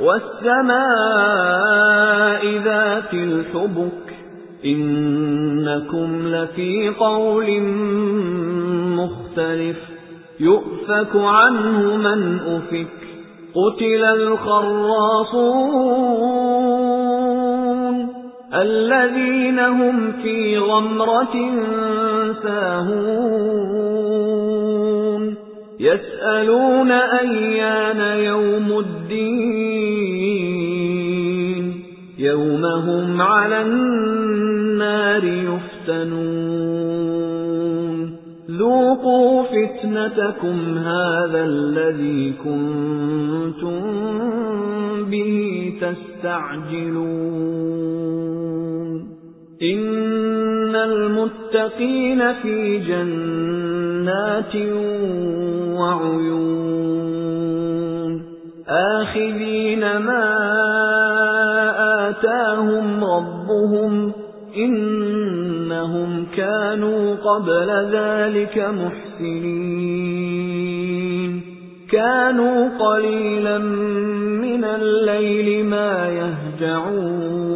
وَالسَّمَاءِ ذَاتِ الْحُبُكِ إِنَّكُمْ لَفِي قَوْلٍ مُخْتَلِفٍ يُؤْفَكُ عَنْهُ مَنْ أُفِكَ قُتِلَ الْخَرَّاصُونَ الَّذِينَ هُمْ فِي غَمْرَةٍ سَاهُونَ يَسْأَلُونَ أَيَّانَ يَوْمُ الدِّينِ. يَوْمَ هُمْ عَلَى النَّارِ يُفْتَنُونَ. ذُوقُوا فِتْنَتَكُمْ هَذَا الَّذِي كُنتُم بِهِ تَسْتَعْجِلُونَ. إِنَّ الْمُتَّقِينَ فِي جَنَّاتٍ وَعُيُونٍ آخِذِينَ مَا آتَاهُمْ رَبُّهُمْ إِنَّهُمْ كَانُوا قَبْلَ ذَلِكَ مُحْسِنِينَ كَانُوا قَلِيلًا مِنَ اللَّيْلِ مَا يَهْجَعُونَ